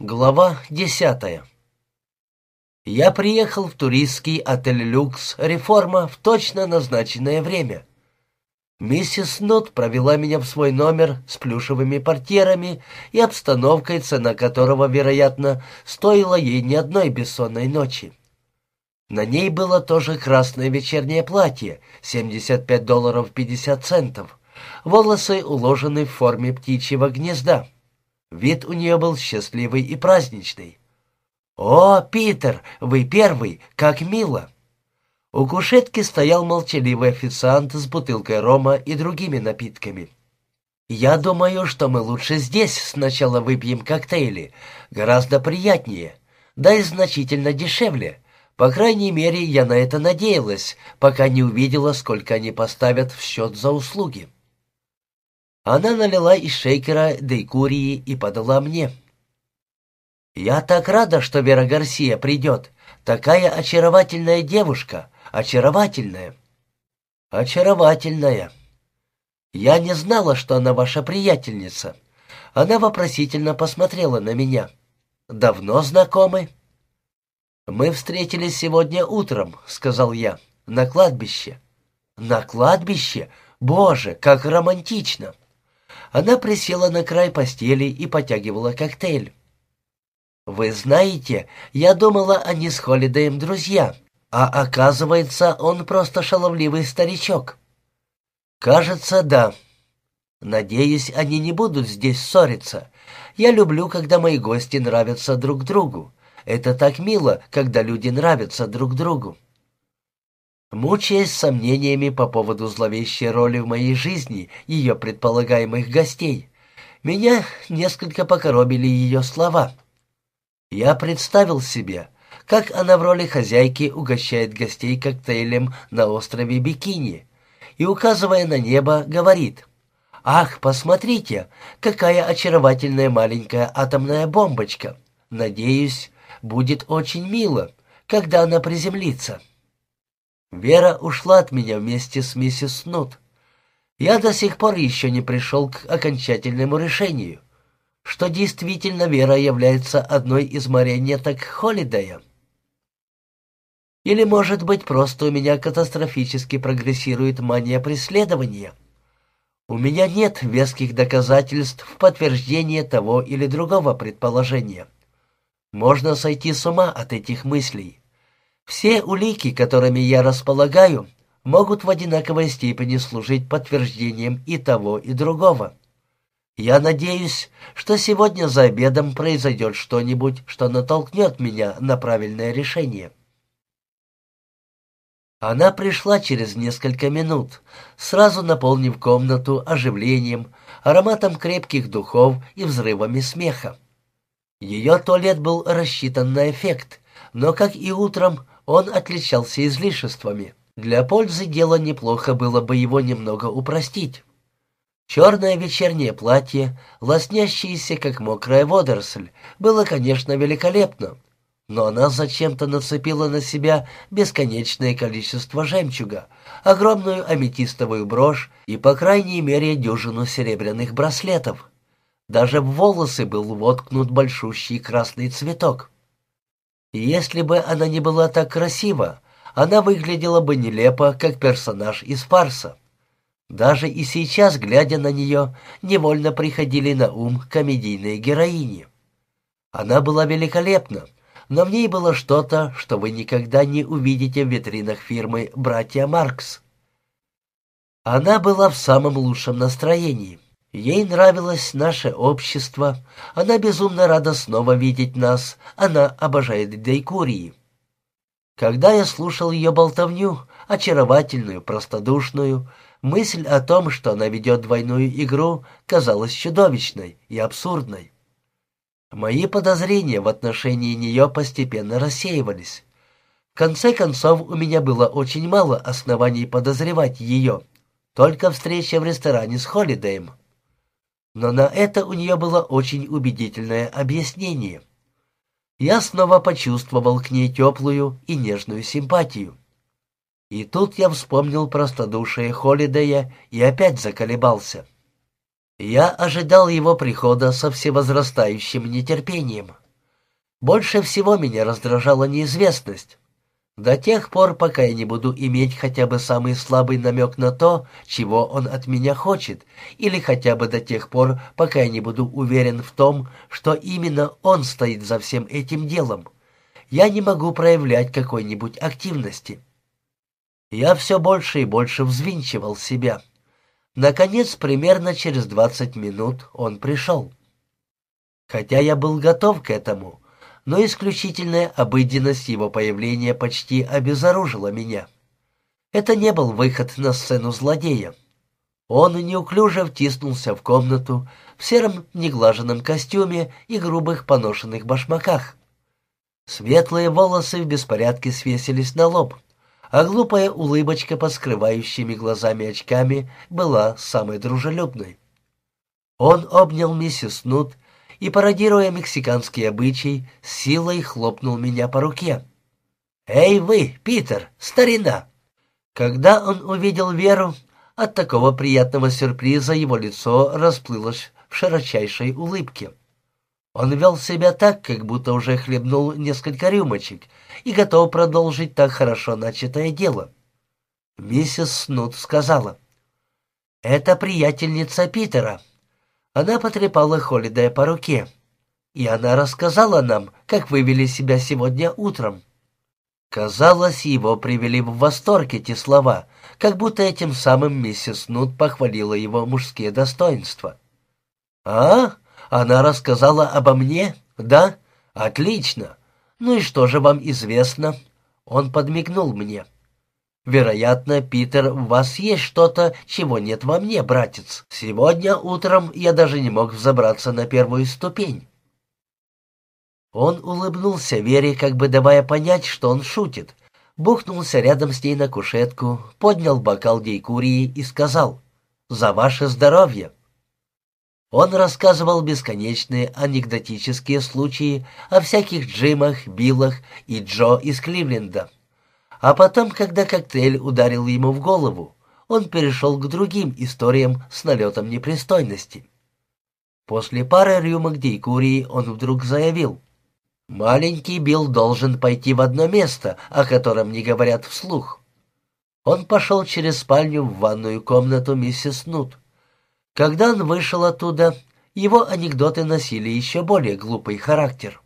Глава десятая Я приехал в туристский отель «Люкс» «Реформа» в точно назначенное время. Миссис Нут провела меня в свой номер с плюшевыми портьерами и обстановкой, цена которого, вероятно, стоила ей не одной бессонной ночи. На ней было тоже красное вечернее платье, 75 долларов 50 центов. Волосы уложены в форме птичьего гнезда. Вид у нее был счастливый и праздничный. «О, Питер, вы первый, как мило!» У кушетки стоял молчаливый официант с бутылкой рома и другими напитками. «Я думаю, что мы лучше здесь сначала выпьем коктейли. Гораздо приятнее, да и значительно дешевле. По крайней мере, я на это надеялась, пока не увидела, сколько они поставят в счет за услуги». Она налила из шейкера дейкурии и подала мне. «Я так рада, что Вера Гарсия придет. Такая очаровательная девушка. Очаровательная». «Очаровательная». «Я не знала, что она ваша приятельница». Она вопросительно посмотрела на меня. «Давно знакомы?» «Мы встретились сегодня утром», — сказал я, — «на кладбище». «На кладбище? Боже, как романтично!» Она присела на край постели и потягивала коктейль. «Вы знаете, я думала, они с Холидеем друзья, а оказывается, он просто шаловливый старичок». «Кажется, да. Надеюсь, они не будут здесь ссориться. Я люблю, когда мои гости нравятся друг другу. Это так мило, когда люди нравятся друг другу». Мучаясь сомнениями по поводу зловещей роли в моей жизни ее предполагаемых гостей, меня несколько покоробили ее слова. Я представил себе, как она в роли хозяйки угощает гостей коктейлем на острове Бикини и, указывая на небо, говорит «Ах, посмотрите, какая очаровательная маленькая атомная бомбочка! Надеюсь, будет очень мило, когда она приземлится». Вера ушла от меня вместе с миссис Снут. Я до сих пор еще не пришел к окончательному решению, что действительно Вера является одной из марионеток Холидея. Или, может быть, просто у меня катастрофически прогрессирует мания преследования. У меня нет веских доказательств в подтверждение того или другого предположения. Можно сойти с ума от этих мыслей. Все улики, которыми я располагаю, могут в одинаковой степени служить подтверждением и того, и другого. Я надеюсь, что сегодня за обедом произойдет что-нибудь, что натолкнет меня на правильное решение. Она пришла через несколько минут, сразу наполнив комнату оживлением, ароматом крепких духов и взрывами смеха. Ее туалет был рассчитан на эффект, но, как и утром, он отличался излишествами. Для пользы дела неплохо было бы его немного упростить. Черное вечернее платье, лоснящееся, как мокрая водоросль, было, конечно, великолепно, но она зачем-то нацепила на себя бесконечное количество жемчуга, огромную аметистовую брошь и, по крайней мере, дюжину серебряных браслетов. Даже в волосы был воткнут большущий красный цветок. Если бы она не была так красива, она выглядела бы нелепо, как персонаж из фарса. Даже и сейчас, глядя на нее, невольно приходили на ум комедийные героини. Она была великолепна, но в ней было что-то, что вы никогда не увидите в витринах фирмы «Братья Маркс». Она была в самом лучшем настроении. Ей нравилось наше общество, она безумно рада снова видеть нас, она обожает Дейкурии. Когда я слушал ее болтовню, очаровательную, простодушную, мысль о том, что она ведет двойную игру, казалась чудовищной и абсурдной. Мои подозрения в отношении нее постепенно рассеивались. В конце концов, у меня было очень мало оснований подозревать ее, только встреча в ресторане с Холидеем но на это у нее было очень убедительное объяснение. Я снова почувствовал к ней теплую и нежную симпатию. И тут я вспомнил простодушие Холидея и опять заколебался. Я ожидал его прихода со всевозрастающим нетерпением. Больше всего меня раздражала неизвестность. До тех пор, пока я не буду иметь хотя бы самый слабый намек на то, чего он от меня хочет, или хотя бы до тех пор, пока я не буду уверен в том, что именно он стоит за всем этим делом, я не могу проявлять какой-нибудь активности. Я все больше и больше взвинчивал себя. Наконец, примерно через двадцать минут он пришел. Хотя я был готов к этому, но исключительная обыденность его появления почти обезоружила меня. Это не был выход на сцену злодея. Он неуклюже втиснулся в комнату в сером неглаженном костюме и грубых поношенных башмаках. Светлые волосы в беспорядке свесились на лоб, а глупая улыбочка под скрывающими глазами очками была самой дружелюбной. Он обнял миссис Нут и, пародируя мексиканский обычай, силой хлопнул меня по руке. «Эй вы, Питер, старина!» Когда он увидел Веру, от такого приятного сюрприза его лицо расплылось в широчайшей улыбке. Он вел себя так, как будто уже хлебнул несколько рюмочек и готов продолжить так хорошо начатое дело. Миссис Снут сказала, «Это приятельница Питера, она потрепала Холидея по руке. И она рассказала нам, как вы вели себя сегодня утром. Казалось, его привели в восторг эти слова, как будто этим самым миссис Нут похвалила его мужские достоинства. «А? Она рассказала обо мне? Да? Отлично. Ну и что же вам известно?» Он подмигнул мне. Вероятно, Питер, в вас есть что-то, чего нет во мне, братец. Сегодня утром я даже не мог взобраться на первую ступень. Он улыбнулся Вере, как бы давая понять, что он шутит, бухнулся рядом с ней на кушетку, поднял бокал дейкурии и сказал «За ваше здоровье!». Он рассказывал бесконечные анекдотические случаи о всяких Джимах, Биллах и Джо из Кливленда. А потом, когда коктейль ударил ему в голову, он перешел к другим историям с налетом непристойности. После пары рюмок дейкурии он вдруг заявил, «Маленький Билл должен пойти в одно место, о котором не говорят вслух». Он пошел через спальню в ванную комнату миссис Нут. Когда он вышел оттуда, его анекдоты носили еще более глупый характер.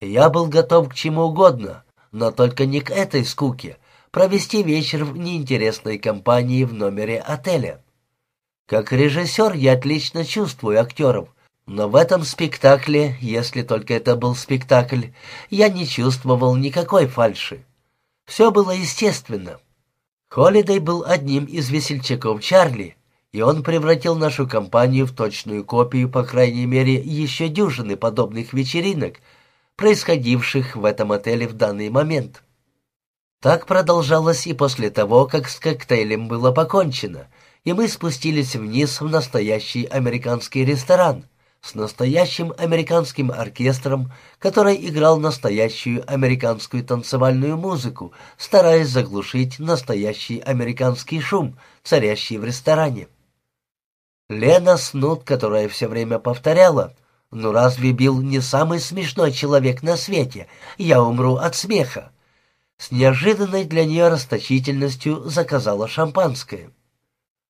Я был готов к чему угодно, но только не к этой скуке, провести вечер в неинтересной компании в номере отеля. Как режиссер я отлично чувствую актеров, но в этом спектакле, если только это был спектакль, я не чувствовал никакой фальши. Все было естественно. Холидей был одним из весельчаков Чарли, и он превратил нашу компанию в точную копию, по крайней мере, еще дюжины подобных вечеринок, происходивших в этом отеле в данный момент. Так продолжалось и после того, как с коктейлем было покончено, и мы спустились вниз в настоящий американский ресторан с настоящим американским оркестром, который играл настоящую американскую танцевальную музыку, стараясь заглушить настоящий американский шум, царящий в ресторане. Лена Снут, которая все время повторяла — «Ну разве Билл не самый смешной человек на свете? Я умру от смеха!» С неожиданной для нее расточительностью заказала шампанское.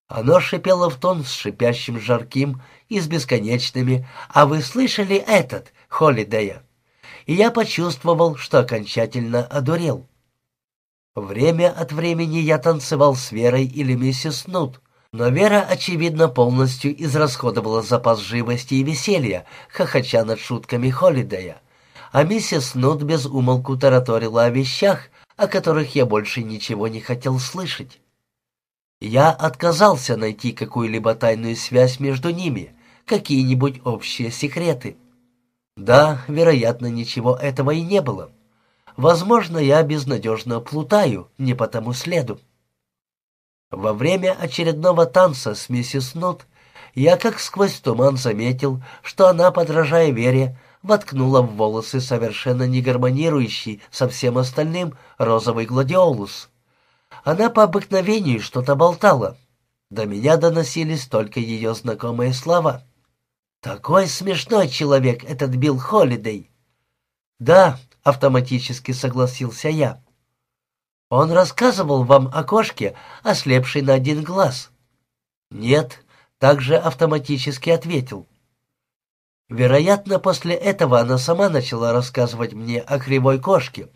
Оно шипело в тон с шипящим жарким и с бесконечными «А вы слышали этот, Холидея?» И я почувствовал, что окончательно одурел. Время от времени я танцевал с Верой или миссис Нут, но Вера, очевидно, полностью израсходовала запас живости и веселья, хохоча над шутками Холидея. А миссис Нут без умолку тараторила о вещах, о которых я больше ничего не хотел слышать. Я отказался найти какую-либо тайную связь между ними, какие-нибудь общие секреты. Да, вероятно, ничего этого и не было. Возможно, я безнадежно плутаю, не по тому следу. Во время очередного танца с миссис Нут я как сквозь туман заметил, что она, подражая Вере, воткнула в волосы совершенно не гармонирующий со всем остальным розовый гладиолус. Она по обыкновению что-то болтала. До меня доносились только ее знакомые слова. «Такой смешной человек этот Билл Холидей!» «Да», — автоматически согласился я. «Он рассказывал вам о кошке, ослепшей на один глаз?» «Нет», — также автоматически ответил. Вероятно, после этого она сама начала рассказывать мне о кривой кошке,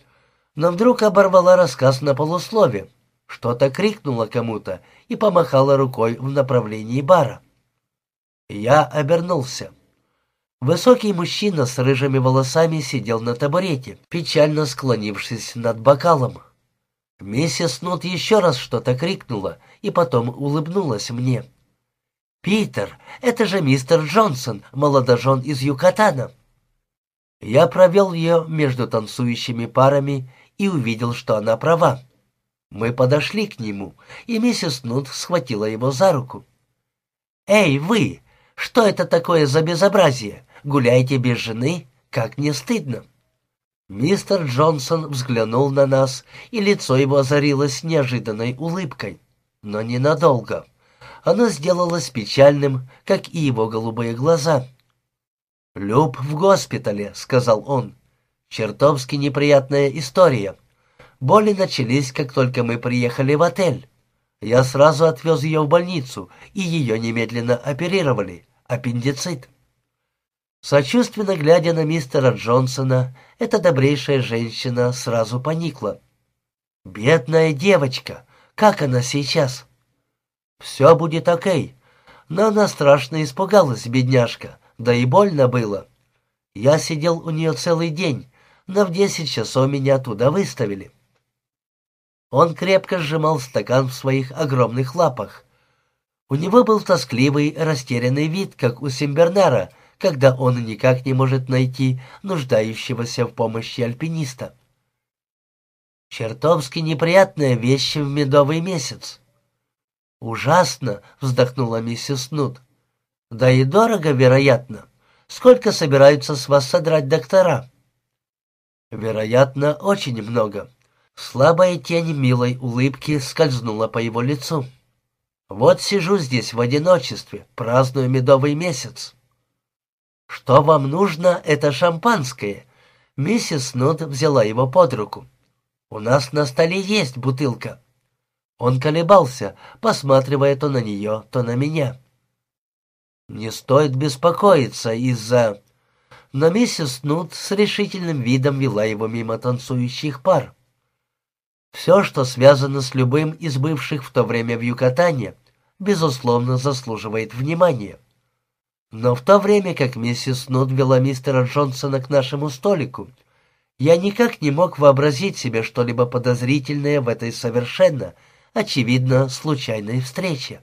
но вдруг оборвала рассказ на полуслове, что-то крикнула кому-то и помахала рукой в направлении бара. Я обернулся. Высокий мужчина с рыжими волосами сидел на табурете, печально склонившись над бокалом. Миссис Нут еще раз что-то крикнула и потом улыбнулась мне. «Питер, это же мистер Джонсон, молодожен из Юкатана». Я провел ее между танцующими парами и увидел, что она права. Мы подошли к нему, и миссис Нут схватила его за руку. «Эй, вы! Что это такое за безобразие? Гуляете без жены? Как не стыдно!» Мистер Джонсон взглянул на нас, и лицо его озарилось неожиданной улыбкой. Но ненадолго. Оно сделалось печальным, как и его голубые глаза. «Люб в госпитале», — сказал он. «Чертовски неприятная история. Боли начались, как только мы приехали в отель. Я сразу отвез ее в больницу, и ее немедленно оперировали. Аппендицит». Сочувственно глядя на мистера Джонсона, эта добрейшая женщина сразу поникла. «Бедная девочка! Как она сейчас?» «Все будет окей». Но она страшно испугалась, бедняжка, да и больно было. Я сидел у нее целый день, но в десять часов меня туда выставили. Он крепко сжимал стакан в своих огромных лапах. У него был тоскливый, растерянный вид, как у Симбернара, когда он никак не может найти нуждающегося в помощи альпиниста. Чертовски неприятная вещь в медовый месяц. «Ужасно!» — вздохнула миссис Нут. «Да и дорого, вероятно. Сколько собираются с вас содрать доктора?» «Вероятно, очень много». Слабая тень милой улыбки скользнула по его лицу. «Вот сижу здесь в одиночестве, праздную медовый месяц». «Что вам нужно, это шампанское?» Миссис Нут взяла его под руку. «У нас на столе есть бутылка». Он колебался, посматривая то на нее, то на меня. «Не стоит беспокоиться из-за...» Но миссис Нут с решительным видом вела его мимо танцующих пар. Все, что связано с любым из бывших в то время в Юкатане, безусловно, заслуживает внимания. Но в то время, как миссис Нут вела мистера Джонсона к нашему столику, я никак не мог вообразить себе что-либо подозрительное в этой совершенно очевидно, случайной встрече.